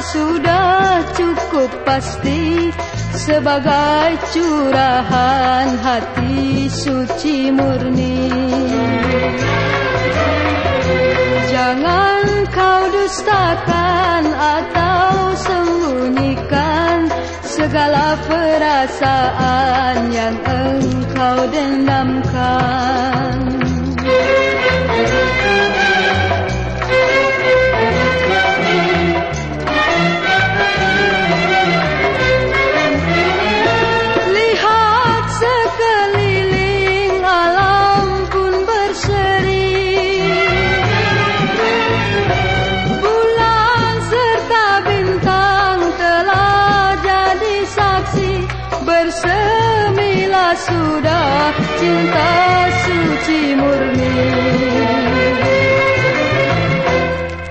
sudah cukup pasti sebagai curahan hati suci murni. Jangan kau dustakan atau sembunyikan segala perasaan yang engkau dendamkan. Sudah cinta suci murni.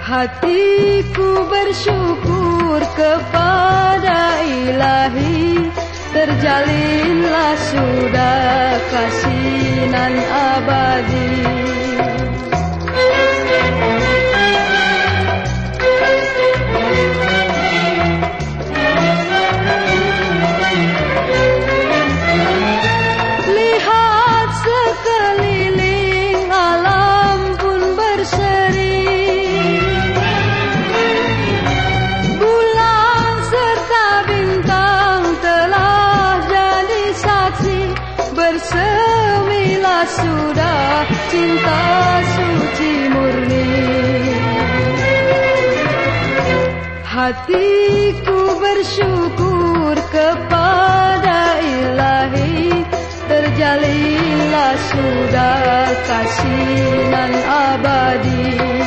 Hatiku bersyukur kepada ilahi Terjalinlah sudah kasinan sudah cinta suci murni. Hatiku bersyukur kepada ilahi Terjalinlah sudah kasihan abadi